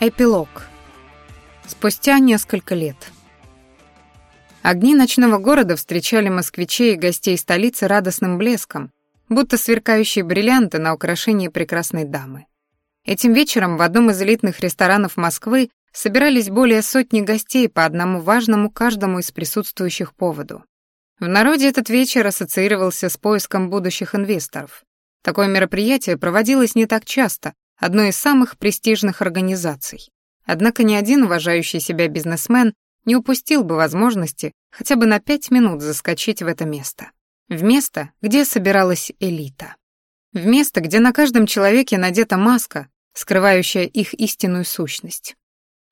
Эпилог. Спустя несколько лет. Огни ночного города встречали москвичей и гостей столицы радостным блеском, будто сверкающие бриллианты на украшении прекрасной дамы. Этим вечером в одном из элитных ресторанов Москвы собирались более сотни гостей по одному важному каждому из присутствующих поводу. В народе этот вечер ассоциировался с поиском будущих инвесторов. Такое мероприятие проводилось не так часто, одной из самых престижных организаций. Однако ни один уважающий себя бизнесмен не упустил бы возможности хотя бы на пять минут заскочить в это место. В место, где собиралась элита. В место, где на каждом человеке надета маска, скрывающая их истинную сущность.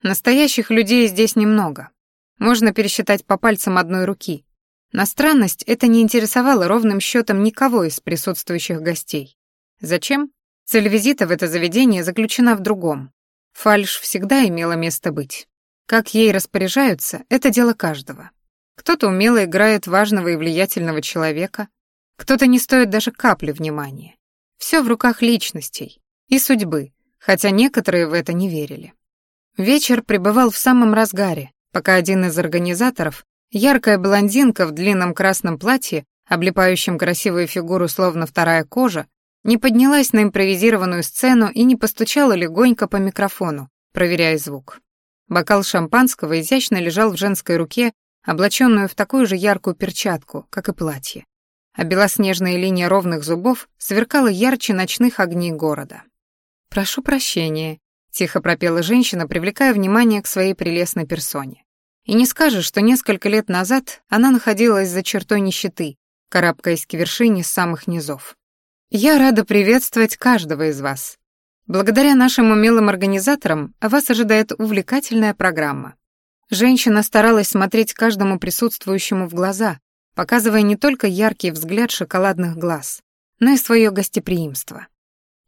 Настоящих людей здесь немного. Можно пересчитать по пальцам одной руки. На странность это не интересовало ровным счетом никого из присутствующих гостей. Зачем? Цель визита в это заведение заключена в другом. Фальш всегда имела место быть. Как ей распоряжаются, это дело каждого. Кто-то умело играет важного и влиятельного человека, кто-то не стоит даже капли внимания. Все в руках личностей и судьбы, хотя некоторые в это не верили. Вечер пребывал в самом разгаре, пока один из организаторов, яркая блондинка в длинном красном платье, облепающем красивую фигуру словно вторая кожа, не поднялась на импровизированную сцену и не постучала легонько по микрофону, проверяя звук. Бокал шампанского изящно лежал в женской руке, облаченную в такую же яркую перчатку, как и платье. А белоснежная линия ровных зубов сверкала ярче ночных огней города. «Прошу прощения», — тихо пропела женщина, привлекая внимание к своей прелестной персоне. И не скажешь, что несколько лет назад она находилась за чертой нищеты, карабкаясь к вершине с самых низов. Я рада приветствовать каждого из вас. Благодаря нашим умелым организаторам вас ожидает увлекательная программа. Женщина старалась смотреть каждому присутствующему в глаза, показывая не только яркий взгляд шоколадных глаз, но и свое гостеприимство.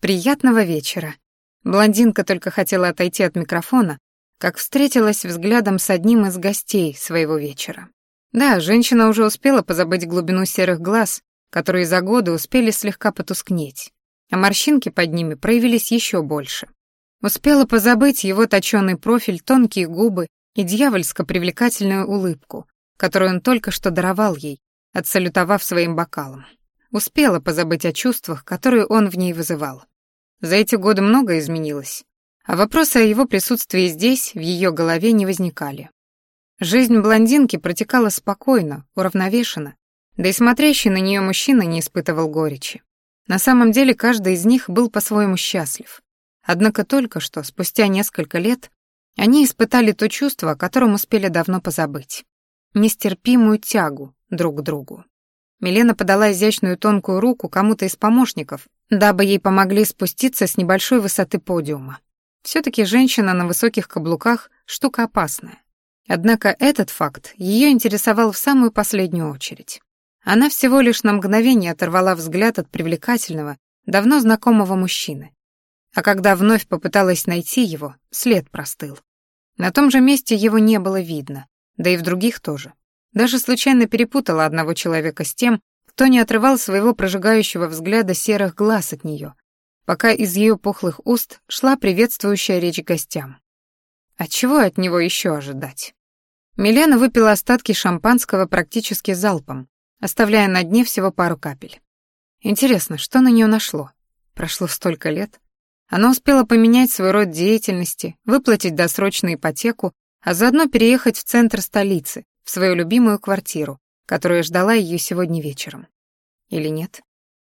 Приятного вечера. Блондинка только хотела отойти от микрофона, как встретилась взглядом с одним из гостей своего вечера. Да, женщина уже успела позабыть глубину серых глаз которые за годы успели слегка потускнеть, а морщинки под ними проявились еще больше. Успела позабыть его точёный профиль, тонкие губы и дьявольско привлекательную улыбку, которую он только что даровал ей, отсалютовав своим бокалом. Успела позабыть о чувствах, которые он в ней вызывал. За эти годы многое изменилось, а вопросы о его присутствии здесь, в ее голове, не возникали. Жизнь блондинки протекала спокойно, уравновешенно, да и смотрящий на нее мужчина не испытывал горечи. На самом деле каждый из них был по-своему счастлив. Однако только что, спустя несколько лет, они испытали то чувство, о котором успели давно позабыть. Нестерпимую тягу друг к другу. Милена подала изящную тонкую руку кому-то из помощников, дабы ей помогли спуститься с небольшой высоты подиума. Все-таки женщина на высоких каблуках — штука опасная. Однако этот факт ее интересовал в самую последнюю очередь. Она всего лишь на мгновение оторвала взгляд от привлекательного, давно знакомого мужчины. А когда вновь попыталась найти его, след простыл. На том же месте его не было видно, да и в других тоже. Даже случайно перепутала одного человека с тем, кто не отрывал своего прожигающего взгляда серых глаз от нее, пока из ее пухлых уст шла приветствующая речь гостям. А чего от него еще ожидать? Милена выпила остатки шампанского практически залпом, оставляя на дне всего пару капель. Интересно, что на нее нашло? Прошло столько лет. Она успела поменять свой род деятельности, выплатить досрочную ипотеку, а заодно переехать в центр столицы, в свою любимую квартиру, которая ждала ее сегодня вечером. Или нет?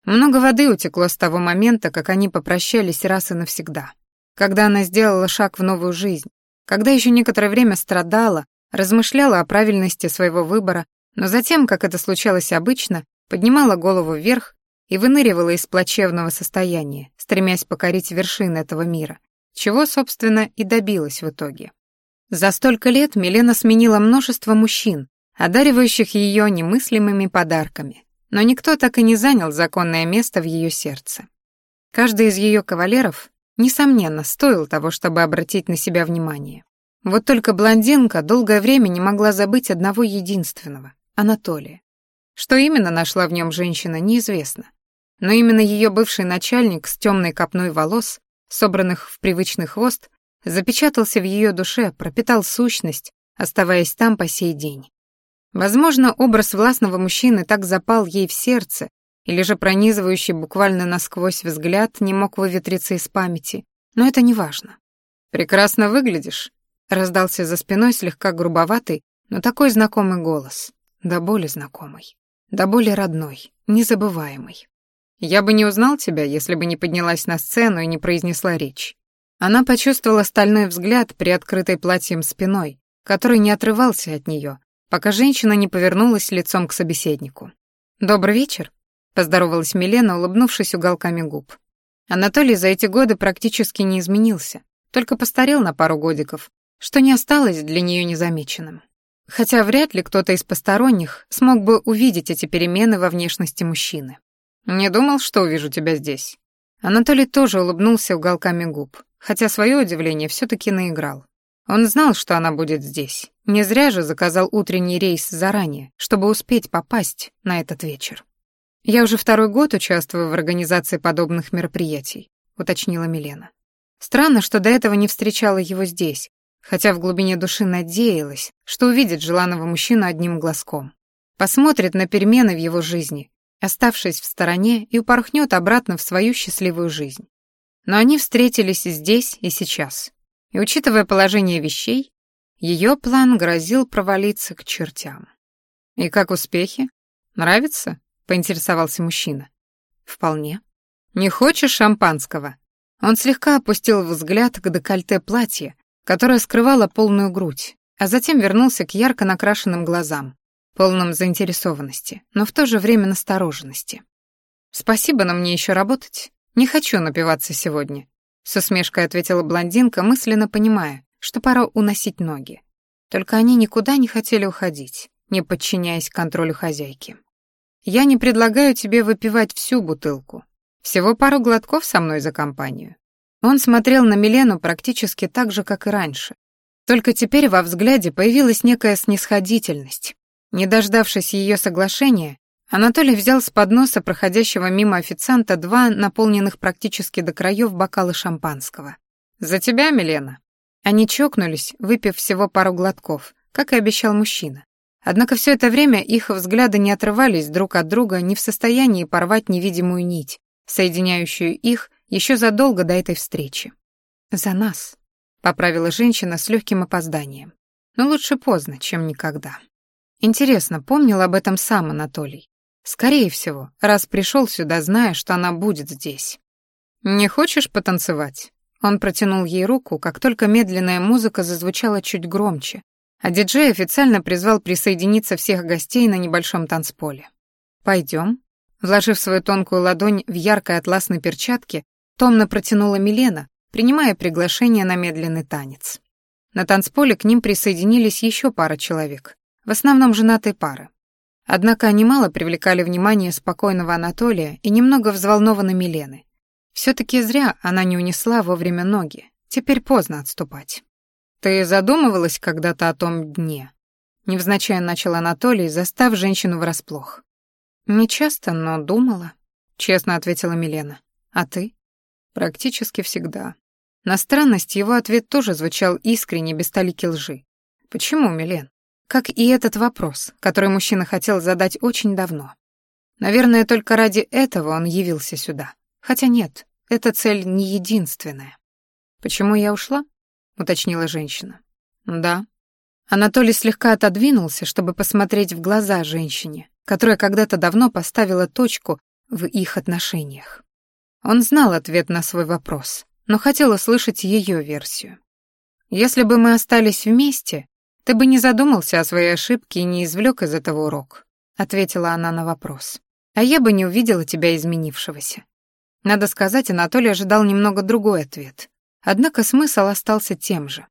Много воды утекло с того момента, как они попрощались раз и навсегда. Когда она сделала шаг в новую жизнь, когда еще некоторое время страдала, размышляла о правильности своего выбора но затем, как это случалось обычно, поднимала голову вверх и выныривала из плачевного состояния, стремясь покорить вершины этого мира, чего, собственно, и добилась в итоге. За столько лет Милена сменила множество мужчин, одаривающих ее немыслимыми подарками, но никто так и не занял законное место в ее сердце. Каждый из ее кавалеров, несомненно, стоил того, чтобы обратить на себя внимание. Вот только блондинка долгое время не могла забыть одного единственного Анатолия. Что именно нашла в нем женщина, неизвестно. Но именно ее бывший начальник с темной копной волос, собранных в привычный хвост, запечатался в ее душе, пропитал сущность, оставаясь там по сей день. Возможно, образ властного мужчины так запал ей в сердце, или же пронизывающий буквально насквозь взгляд не мог выветриться из памяти, но это не важно. «Прекрасно выглядишь», — раздался за спиной слегка грубоватый, но такой знакомый голос, да более знакомый, да более родной, незабываемый. «Я бы не узнал тебя, если бы не поднялась на сцену и не произнесла речь». Она почувствовала стальной взгляд при открытой платьем спиной, который не отрывался от нее, пока женщина не повернулась лицом к собеседнику. «Добрый вечер», — поздоровалась Милена, улыбнувшись уголками губ. Анатолий за эти годы практически не изменился, только постарел на пару годиков, что не осталось для нее незамеченным. Хотя вряд ли кто-то из посторонних смог бы увидеть эти перемены во внешности мужчины. «Не думал, что увижу тебя здесь». Анатолий тоже улыбнулся уголками губ, хотя свое удивление все таки наиграл. Он знал, что она будет здесь. Не зря же заказал утренний рейс заранее, чтобы успеть попасть на этот вечер. «Я уже второй год участвую в организации подобных мероприятий», — уточнила Милена. Странно, что до этого не встречала его здесь, хотя в глубине души надеялась, что увидит желанного мужчину одним глазком. Посмотрит на перемены в его жизни, оставшись в стороне, и упорхнет обратно в свою счастливую жизнь. Но они встретились и здесь, и сейчас. И учитывая положение вещей, ее план грозил провалиться к чертям. «И как успехи? Нравится?» — поинтересовался мужчина. «Вполне». «Не хочешь шампанского?» Он слегка опустил взгляд к декольте платья, которое скрывало полную грудь, а затем вернулся к ярко накрашенным глазам, полным заинтересованности, но в то же время настороженности. «Спасибо, но мне еще работать. Не хочу напиваться сегодня. С усмешкой ответила блондинка, мысленно понимая, что пора уносить ноги. Только они никуда не хотели уходить, не подчиняясь контролю хозяйки. «Я не предлагаю тебе выпивать всю бутылку. Всего пару глотков со мной за компанию». Он смотрел на Милену практически так же, как и раньше. Только теперь во взгляде появилась некая снисходительность. Не дождавшись ее соглашения, Анатолий взял с подноса проходящего мимо официанта два наполненных практически до краев бокала шампанского. «За тебя, Милена!» Они чокнулись, выпив всего пару глотков, как и обещал мужчина. Однако все это время их взгляды не отрывались друг от друга, не в состоянии порвать невидимую нить, соединяющую их еще задолго до этой встречи. «За нас», — поправила женщина с легким опозданием. «Но лучше поздно, чем никогда». Интересно, помнил об этом сам Анатолий? Скорее всего, раз пришел сюда, зная, что она будет здесь. «Не хочешь потанцевать?» Он протянул ей руку, как только медленная музыка зазвучала чуть громче, а диджей официально призвал присоединиться всех гостей на небольшом танцполе. «Пойдем?» Вложив свою тонкую ладонь в яркой атласной перчатке, томно протянула Милена, принимая приглашение на медленный танец. На танцполе к ним присоединились еще пара человек, в основном женатые пары. Однако они мало привлекали внимание спокойного Анатолия и немного взволнованной Милены. Все-таки зря она не унесла вовремя ноги. Теперь поздно отступать. «Ты задумывалась когда-то о том дне?» Невзначай начал Анатолий, застав женщину врасплох. «Не часто, но думала», — честно ответила Милена. «А ты?» «Практически всегда». На странность его ответ тоже звучал искренне, без толики лжи. «Почему, Милен?» Как и этот вопрос, который мужчина хотел задать очень давно. Наверное, только ради этого он явился сюда. Хотя нет, эта цель не единственная. «Почему я ушла?» — уточнила женщина. «Да». Анатолий слегка отодвинулся, чтобы посмотреть в глаза женщине, которая когда-то давно поставила точку в их отношениях. Он знал ответ на свой вопрос, но хотел услышать ее версию. «Если бы мы остались вместе, «Ты бы не задумался о своей ошибке и не извлек из этого урок», — ответила она на вопрос. «А я бы не увидела тебя изменившегося». Надо сказать, Анатолий ожидал немного другой ответ. Однако смысл остался тем же.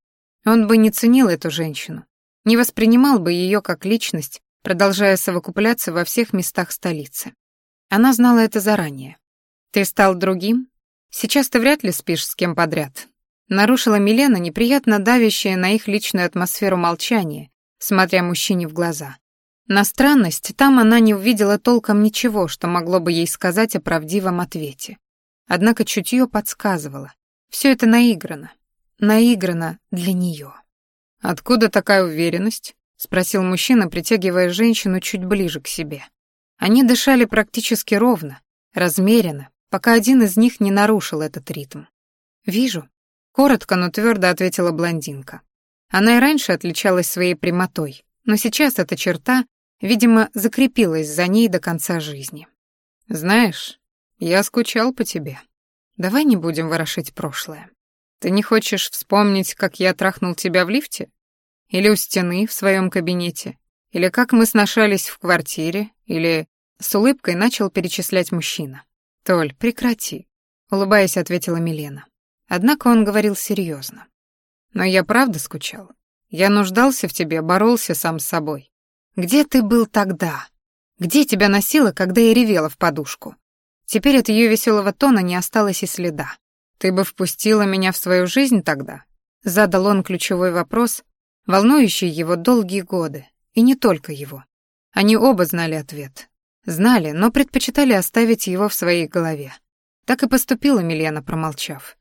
Он бы не ценил эту женщину, не воспринимал бы ее как личность, продолжая совокупляться во всех местах столицы. Она знала это заранее. «Ты стал другим? Сейчас ты вряд ли спишь с кем подряд, Нарушила Милена неприятно давящее на их личную атмосферу молчание, смотря мужчине в глаза. На странность, там она не увидела толком ничего, что могло бы ей сказать о правдивом ответе. Однако чутье подсказывало. Все это наиграно. наиграно для нее. «Откуда такая уверенность?» — спросил мужчина, притягивая женщину чуть ближе к себе. Они дышали практически ровно, размеренно, пока один из них не нарушил этот ритм. «Вижу», — коротко, но твердо ответила блондинка. Она и раньше отличалась своей прямотой, но сейчас эта черта, видимо, закрепилась за ней до конца жизни. «Знаешь, я скучал по тебе. Давай не будем ворошить прошлое. Ты не хочешь вспомнить, как я трахнул тебя в лифте? Или у стены в своем кабинете? Или как мы сношались в квартире? Или...» С улыбкой начал перечислять мужчина. «Толь, прекрати», — улыбаясь, ответила Милена. Однако он говорил серьезно. «Но я правда скучал. Я нуждался в тебе, боролся сам с собой. Где ты был тогда? Где тебя носило, когда я ревела в подушку? Теперь от ее веселого тона не осталось и следа. Ты бы впустила меня в свою жизнь тогда? Задал он ключевой вопрос, волнующий его долгие годы, и не только его. Они оба знали ответ. Знали, но предпочитали оставить его в своей голове. Так и поступила Милена, промолчав.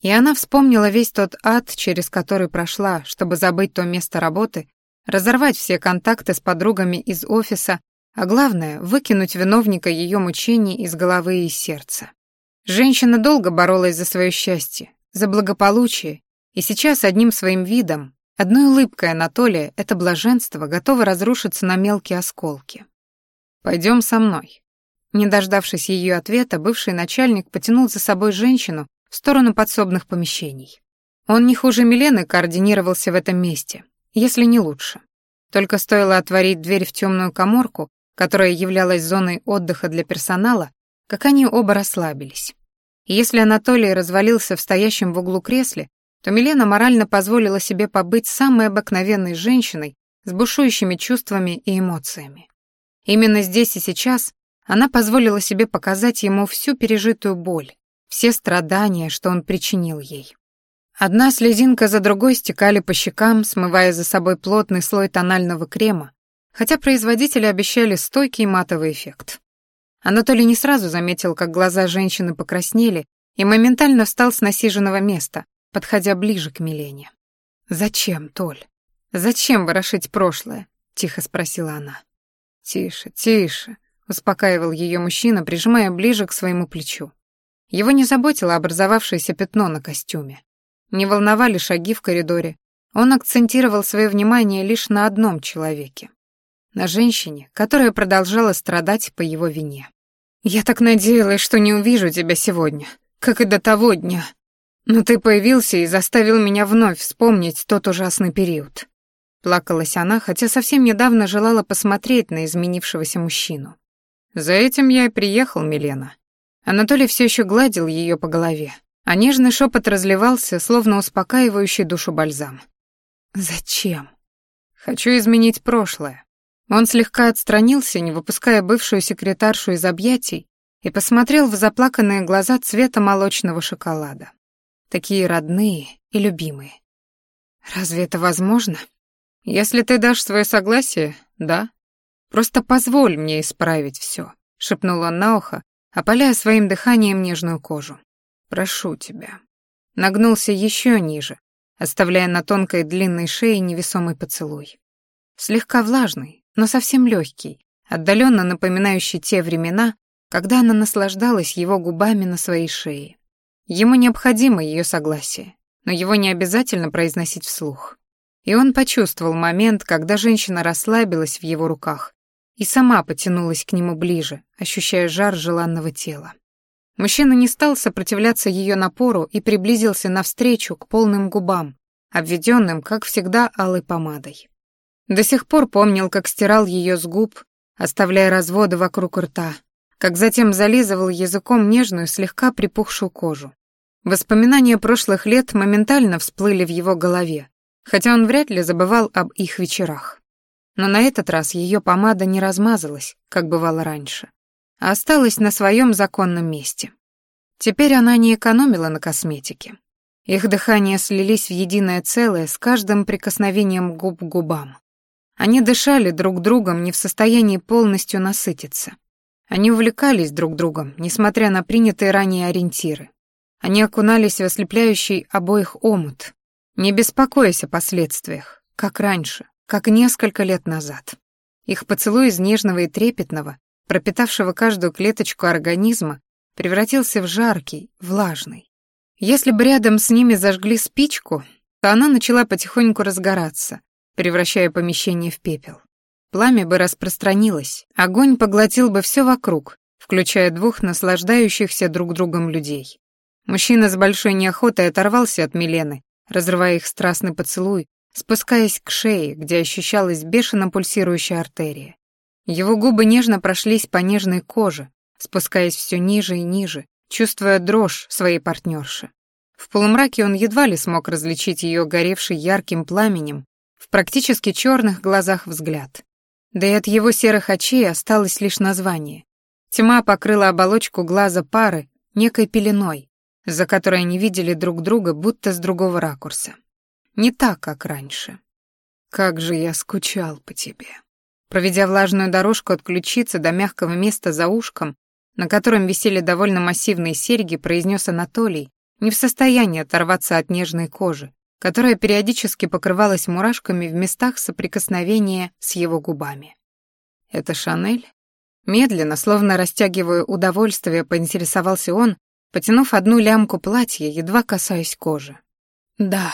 И она вспомнила весь тот ад, через который прошла, чтобы забыть то место работы, разорвать все контакты с подругами из офиса, а главное — выкинуть виновника ее мучений из головы и сердца. Женщина долго боролась за свое счастье, за благополучие, и сейчас одним своим видом, одной улыбкой Анатолия это блаженство готово разрушиться на мелкие осколки. Пойдем со мной». Не дождавшись ее ответа, бывший начальник потянул за собой женщину в сторону подсобных помещений. Он не хуже Милены координировался в этом месте, если не лучше. Только стоило отворить дверь в темную коморку, которая являлась зоной отдыха для персонала, как они оба расслабились. И если Анатолий развалился в стоящем в углу кресле, то Милена морально позволила себе побыть самой обыкновенной женщиной с бушующими чувствами и эмоциями. Именно здесь и сейчас она позволила себе показать ему всю пережитую боль, все страдания, что он причинил ей. Одна слезинка за другой стекали по щекам, смывая за собой плотный слой тонального крема, хотя производители обещали стойкий матовый эффект. Анатолий не сразу заметил, как глаза женщины покраснели, и моментально встал с насиженного места, подходя ближе к Милене. «Зачем, Толь? Зачем ворошить прошлое?» — тихо спросила она. «Тише, тише», — успокаивал ее мужчина, прижимая ближе к своему плечу. Его не заботило образовавшееся пятно на костюме. Не волновали шаги в коридоре. Он акцентировал свое внимание лишь на одном человеке. На женщине, которая продолжала страдать по его вине. «Я так надеялась, что не увижу тебя сегодня, как и до того дня. Но ты появился и заставил меня вновь вспомнить тот ужасный период. Плакалась она, хотя совсем недавно желала посмотреть на изменившегося мужчину. «За этим я и приехал, Милена». Анатолий все еще гладил ее по голове, а нежный шепот разливался, словно успокаивающий душу бальзам. «Зачем?» «Хочу изменить прошлое». Он слегка отстранился, не выпуская бывшую секретаршу из объятий, и посмотрел в заплаканные глаза цвета молочного шоколада. Такие родные и любимые. «Разве это возможно?» «Если ты дашь свое согласие, да. Просто позволь мне исправить все», — шепнул он на ухо, опаляя своим дыханием нежную кожу. «Прошу тебя». Нагнулся еще ниже, оставляя на тонкой длинной шее невесомый поцелуй. Слегка влажный, но совсем легкий, отдаленно напоминающий те времена, когда она наслаждалась его губами на своей шее. Ему необходимо ее согласие, но его не обязательно произносить вслух. И он почувствовал момент, когда женщина расслабилась в его руках и сама потянулась к нему ближе, ощущая жар желанного тела. Мужчина не стал сопротивляться ее напору и приблизился навстречу к полным губам, обведенным, как всегда, алой помадой. До сих пор помнил, как стирал ее с губ, оставляя разводы вокруг рта, как затем зализывал языком нежную, слегка припухшую кожу. Воспоминания прошлых лет моментально всплыли в его голове, хотя он вряд ли забывал об их вечерах. Но на этот раз ее помада не размазалась, как бывало раньше, а осталась на своем законном месте. Теперь она не экономила на косметике. Их дыхания слились в единое целое с каждым прикосновением губ к губам. Они дышали друг другом, не в состоянии полностью насытиться. Они увлекались друг другом, несмотря на принятые ранее ориентиры. Они окунались в ослепляющий обоих омут, Не беспокойся о последствиях, как раньше, как несколько лет назад. Их поцелуй из нежного и трепетного, пропитавшего каждую клеточку организма, превратился в жаркий, влажный. Если бы рядом с ними зажгли спичку, то она начала потихоньку разгораться, превращая помещение в пепел. Пламя бы распространилось, огонь поглотил бы все вокруг, включая двух наслаждающихся друг другом людей. Мужчина с большой неохотой оторвался от Милены, разрывая их страстный поцелуй, спускаясь к шее, где ощущалась бешено пульсирующая артерия. Его губы нежно прошлись по нежной коже, спускаясь все ниже и ниже, чувствуя дрожь своей партнерши. В полумраке он едва ли смог различить ее горевший ярким пламенем в практически черных глазах взгляд. Да и от его серых очей осталось лишь название. Тьма покрыла оболочку глаза пары некой пеленой, за которой они видели друг друга будто с другого ракурса. Не так, как раньше. «Как же я скучал по тебе». Проведя влажную дорожку от ключицы до мягкого места за ушком, на котором висели довольно массивные серьги, произнес Анатолий, не в состоянии оторваться от нежной кожи, которая периодически покрывалась мурашками в местах соприкосновения с его губами. «Это Шанель?» Медленно, словно растягивая удовольствие, поинтересовался он, потянув одну лямку платья, едва касаясь кожи. «Да»,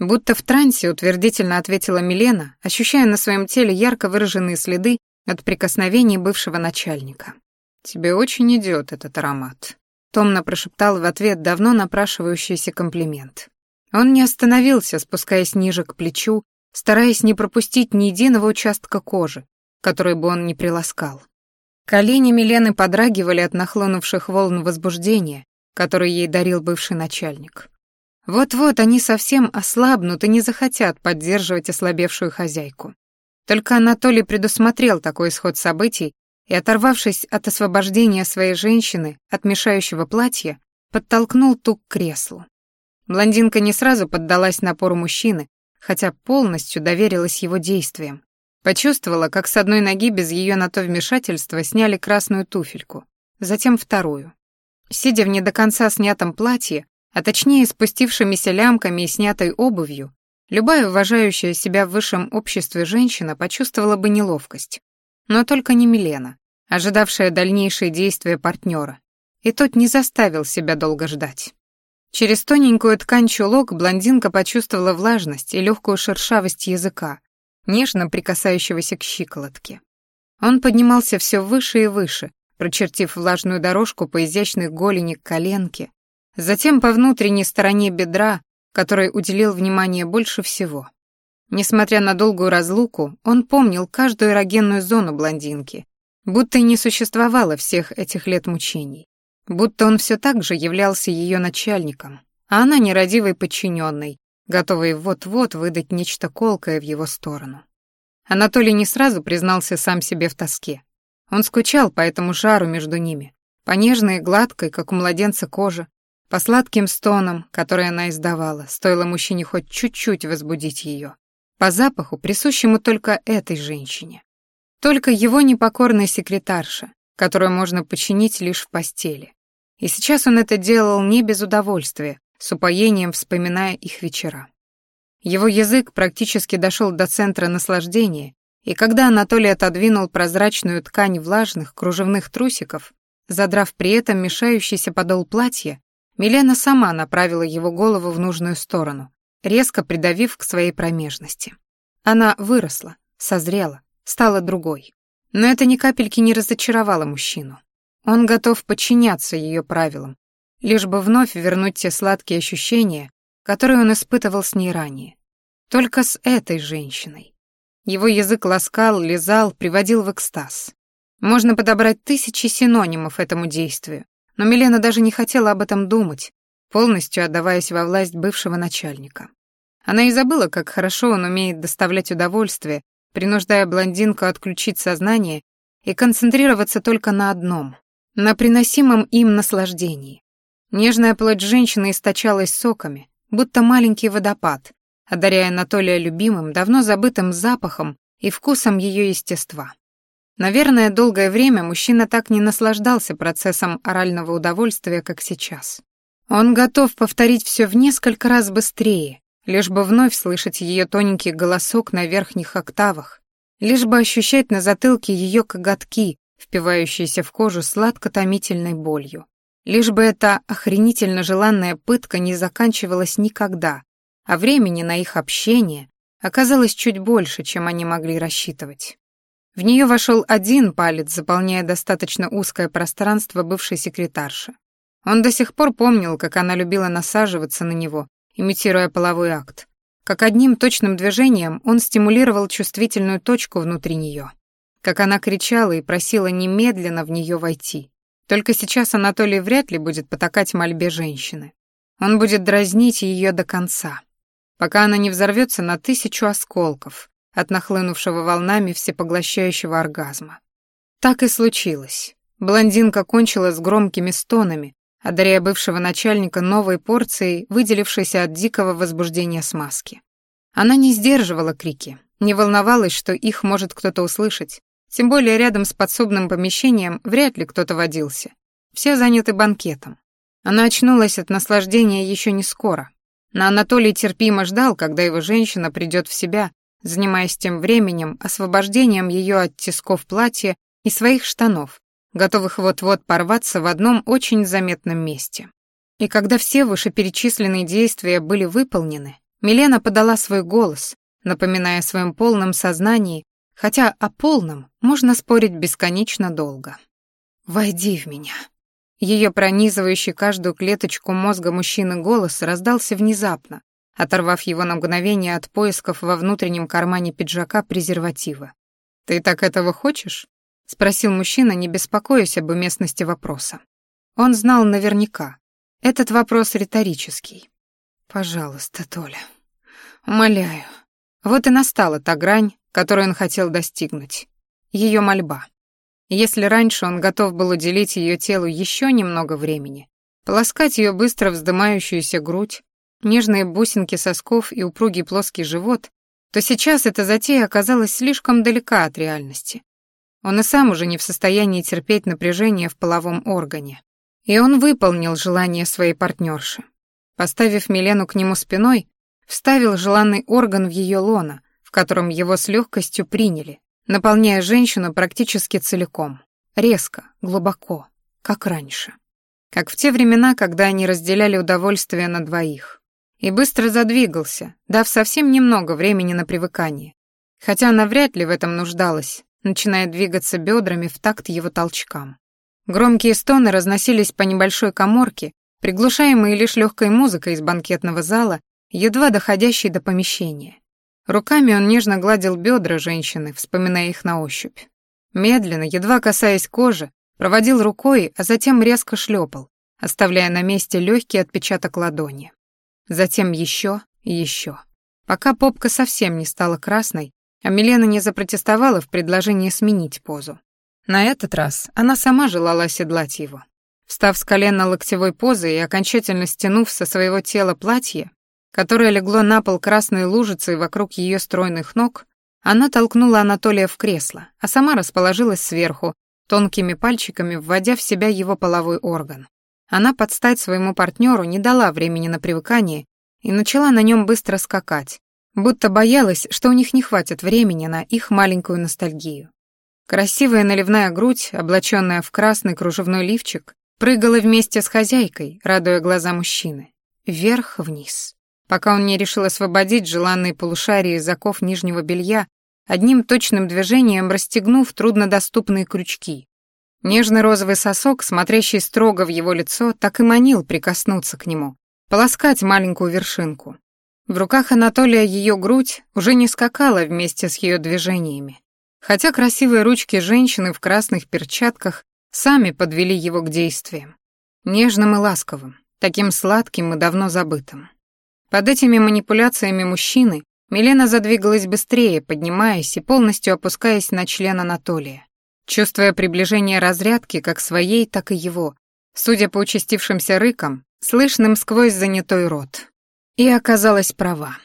Будто в трансе утвердительно ответила Милена, ощущая на своем теле ярко выраженные следы от прикосновений бывшего начальника. «Тебе очень идет этот аромат», — томно прошептал в ответ давно напрашивающийся комплимент. Он не остановился, спускаясь ниже к плечу, стараясь не пропустить ни единого участка кожи, который бы он не приласкал. Колени Милены подрагивали от нахлынувших волн возбуждения, которые ей дарил бывший начальник. Вот-вот они совсем ослабнут и не захотят поддерживать ослабевшую хозяйку. Только Анатолий предусмотрел такой исход событий и, оторвавшись от освобождения своей женщины от мешающего платья, подтолкнул ту к креслу. Блондинка не сразу поддалась напору мужчины, хотя полностью доверилась его действиям. Почувствовала, как с одной ноги без ее на то вмешательства сняли красную туфельку, затем вторую. Сидя в не до конца снятом платье, а точнее спустившимися лямками и снятой обувью, любая уважающая себя в высшем обществе женщина почувствовала бы неловкость. Но только не Милена, ожидавшая дальнейшие действия партнера, и тот не заставил себя долго ждать. Через тоненькую ткань чулок блондинка почувствовала влажность и легкую шершавость языка, нежно прикасающегося к щиколотке. Он поднимался все выше и выше, прочертив влажную дорожку по изящной голени к коленке, затем по внутренней стороне бедра, которой уделил внимание больше всего. Несмотря на долгую разлуку, он помнил каждую эрогенную зону блондинки, будто и не существовало всех этих лет мучений, будто он все так же являлся ее начальником, а она нерадивой подчиненной, готовой вот-вот выдать нечто колкое в его сторону. Анатолий не сразу признался сам себе в тоске. Он скучал по этому жару между ними, по нежной и гладкой, как у младенца, коже, по сладким стонам, которые она издавала, стоило мужчине хоть чуть-чуть возбудить ее. По запаху, присущему только этой женщине. Только его непокорной секретарша, которую можно починить лишь в постели. И сейчас он это делал не без удовольствия, с упоением вспоминая их вечера. Его язык практически дошел до центра наслаждения, и когда Анатолий отодвинул прозрачную ткань влажных кружевных трусиков, задрав при этом мешающийся подол платья, Милена сама направила его голову в нужную сторону, резко придавив к своей промежности. Она выросла, созрела, стала другой. Но это ни капельки не разочаровало мужчину. Он готов подчиняться ее правилам, лишь бы вновь вернуть те сладкие ощущения, которые он испытывал с ней ранее. Только с этой женщиной. Его язык ласкал, лизал, приводил в экстаз. Можно подобрать тысячи синонимов этому действию, но Милена даже не хотела об этом думать, полностью отдаваясь во власть бывшего начальника. Она и забыла, как хорошо он умеет доставлять удовольствие, принуждая блондинку отключить сознание и концентрироваться только на одном — на приносимом им наслаждении. Нежная плоть женщины источалась соками, будто маленький водопад, одаряя Анатолия любимым, давно забытым запахом и вкусом ее естества. Наверное, долгое время мужчина так не наслаждался процессом орального удовольствия, как сейчас. Он готов повторить все в несколько раз быстрее, лишь бы вновь слышать ее тоненький голосок на верхних октавах, лишь бы ощущать на затылке ее коготки, впивающиеся в кожу сладко-томительной болью. Лишь бы эта охренительно желанная пытка не заканчивалась никогда, а времени на их общение оказалось чуть больше, чем они могли рассчитывать. В нее вошел один палец, заполняя достаточно узкое пространство бывшей секретарши. Он до сих пор помнил, как она любила насаживаться на него, имитируя половой акт. Как одним точным движением он стимулировал чувствительную точку внутри нее. Как она кричала и просила немедленно в нее войти. Только сейчас Анатолий вряд ли будет потакать мольбе женщины. Он будет дразнить ее до конца, пока она не взорвется на тысячу осколков от нахлынувшего волнами всепоглощающего оргазма. Так и случилось. Блондинка кончила с громкими стонами, одаряя бывшего начальника новой порцией, выделившейся от дикого возбуждения смазки. Она не сдерживала крики, не волновалась, что их может кто-то услышать, тем более рядом с подсобным помещением вряд ли кто-то водился. Все заняты банкетом. Она очнулась от наслаждения еще не скоро. Но Анатолий терпимо ждал, когда его женщина придет в себя, занимаясь тем временем освобождением ее от тисков платья и своих штанов, готовых вот-вот порваться в одном очень заметном месте. И когда все вышеперечисленные действия были выполнены, Милена подала свой голос, напоминая о своем полном сознании, хотя о полном можно спорить бесконечно долго. «Войди в меня». Ее пронизывающий каждую клеточку мозга мужчины голос раздался внезапно, оторвав его на мгновение от поисков во внутреннем кармане пиджака презерватива. «Ты так этого хочешь?» — спросил мужчина, не беспокоясь об уместности вопроса. Он знал наверняка. Этот вопрос риторический. «Пожалуйста, Толя, умоляю». Вот и настала та грань, которую он хотел достигнуть. Ее мольба. Если раньше он готов был уделить ее телу еще немного времени, полоскать ее быстро вздымающуюся грудь, нежные бусинки сосков и упругий плоский живот, то сейчас эта затея оказалась слишком далека от реальности. Он и сам уже не в состоянии терпеть напряжение в половом органе. И он выполнил желание своей партнерши. Поставив Милену к нему спиной, вставил желанный орган в ее лоно, в котором его с легкостью приняли, наполняя женщину практически целиком, резко, глубоко, как раньше. Как в те времена, когда они разделяли удовольствие на двоих. И быстро задвигался, дав совсем немного времени на привыкание. Хотя она вряд ли в этом нуждалась, начиная двигаться бедрами в такт его толчкам. Громкие стоны разносились по небольшой коморке, приглушаемые лишь легкой музыкой из банкетного зала, едва доходящей до помещения. Руками он нежно гладил бедра женщины, вспоминая их на ощупь. Медленно, едва касаясь кожи, проводил рукой, а затем резко шлепал, оставляя на месте легкий отпечаток ладони. Затем еще и еще. Пока попка совсем не стала красной, а Милена не запротестовала в предложении сменить позу. На этот раз она сама желала оседлать его. Встав с колена локтевой позы и окончательно стянув со своего тела платье, которое легло на пол красной лужицей вокруг ее стройных ног, она толкнула Анатолия в кресло, а сама расположилась сверху, тонкими пальчиками вводя в себя его половой орган. Она под стать своему партнеру не дала времени на привыкание и начала на нем быстро скакать, будто боялась, что у них не хватит времени на их маленькую ностальгию. Красивая наливная грудь, облаченная в красный кружевной лифчик, прыгала вместе с хозяйкой, радуя глаза мужчины. Вверх-вниз. Пока он не решил освободить желанные полушария из оков нижнего белья, одним точным движением расстегнув труднодоступные крючки. Нежный розовый сосок, смотрящий строго в его лицо, так и манил прикоснуться к нему, полоскать маленькую вершинку. В руках Анатолия ее грудь уже не скакала вместе с ее движениями, хотя красивые ручки женщины в красных перчатках сами подвели его к действиям. Нежным и ласковым, таким сладким и давно забытым. Под этими манипуляциями мужчины Милена задвигалась быстрее, поднимаясь и полностью опускаясь на член Анатолия, чувствуя приближение разрядки как своей, так и его, судя по участившимся рыкам, слышным сквозь занятой рот. И оказалась права.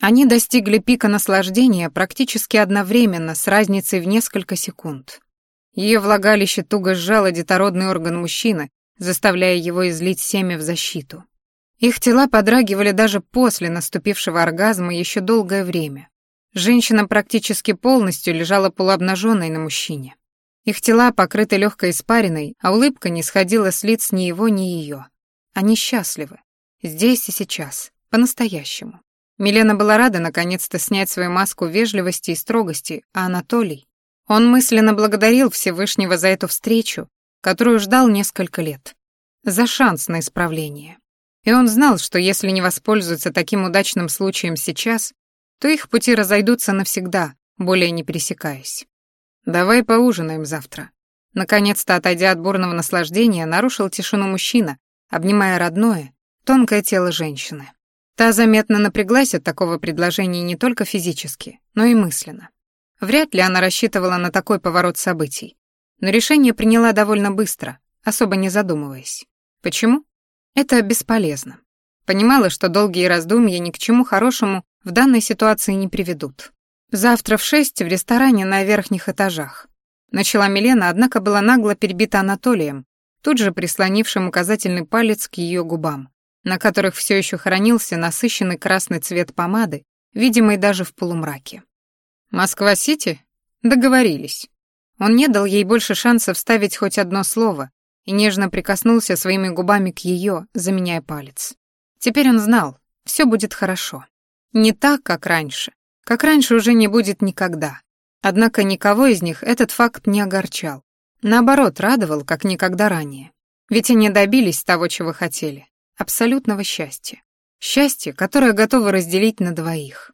Они достигли пика наслаждения практически одновременно с разницей в несколько секунд. Ее влагалище туго сжало детородный орган мужчины, заставляя его излить семя в защиту. Их тела подрагивали даже после наступившего оргазма еще долгое время. Женщина практически полностью лежала полуобнаженной на мужчине. Их тела покрыты легкой испариной, а улыбка не сходила с лиц ни его, ни ее. Они счастливы. Здесь и сейчас. По-настоящему. Милена была рада наконец-то снять свою маску вежливости и строгости, а Анатолий... Он мысленно благодарил Всевышнего за эту встречу, которую ждал несколько лет. За шанс на исправление. И он знал, что если не воспользуются таким удачным случаем сейчас, то их пути разойдутся навсегда, более не пересекаясь. «Давай поужинаем завтра». Наконец-то, отойдя от бурного наслаждения, нарушил тишину мужчина, обнимая родное, тонкое тело женщины. Та заметно напряглась от такого предложения не только физически, но и мысленно. Вряд ли она рассчитывала на такой поворот событий. Но решение приняла довольно быстро, особо не задумываясь. Почему? Это бесполезно. Понимала, что долгие раздумья ни к чему хорошему в данной ситуации не приведут. Завтра в шесть в ресторане на верхних этажах. Начала Милена, однако была нагло перебита Анатолием, тут же прислонившим указательный палец к ее губам, на которых все еще хранился насыщенный красный цвет помады, видимый даже в полумраке. «Москва-Сити?» Договорились. Он не дал ей больше шанса вставить хоть одно слово, и нежно прикоснулся своими губами к ее, заменяя палец. Теперь он знал, все будет хорошо. Не так, как раньше. Как раньше уже не будет никогда. Однако никого из них этот факт не огорчал. Наоборот, радовал, как никогда ранее. Ведь они добились того, чего хотели. Абсолютного счастья. Счастье, которое готовы разделить на двоих.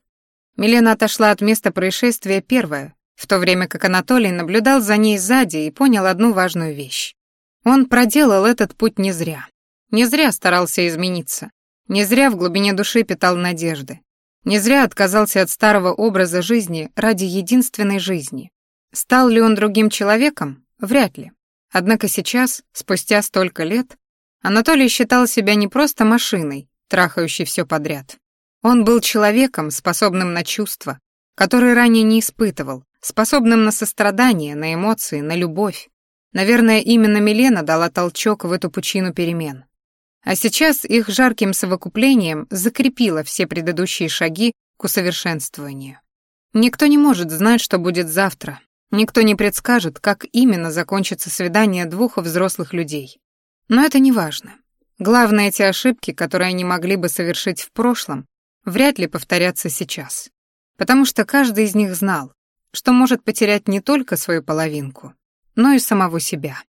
Милена отошла от места происшествия первая, в то время как Анатолий наблюдал за ней сзади и понял одну важную вещь. Он проделал этот путь не зря. Не зря старался измениться. Не зря в глубине души питал надежды. Не зря отказался от старого образа жизни ради единственной жизни. Стал ли он другим человеком? Вряд ли. Однако сейчас, спустя столько лет, Анатолий считал себя не просто машиной, трахающей все подряд. Он был человеком, способным на чувства, которые ранее не испытывал, способным на сострадание, на эмоции, на любовь. Наверное, именно Милена дала толчок в эту пучину перемен. А сейчас их жарким совокуплением закрепило все предыдущие шаги к усовершенствованию. Никто не может знать, что будет завтра. Никто не предскажет, как именно закончится свидание двух взрослых людей. Но это не важно. Главное, эти ошибки, которые они могли бы совершить в прошлом, вряд ли повторятся сейчас. Потому что каждый из них знал, что может потерять не только свою половинку, но и самого себя.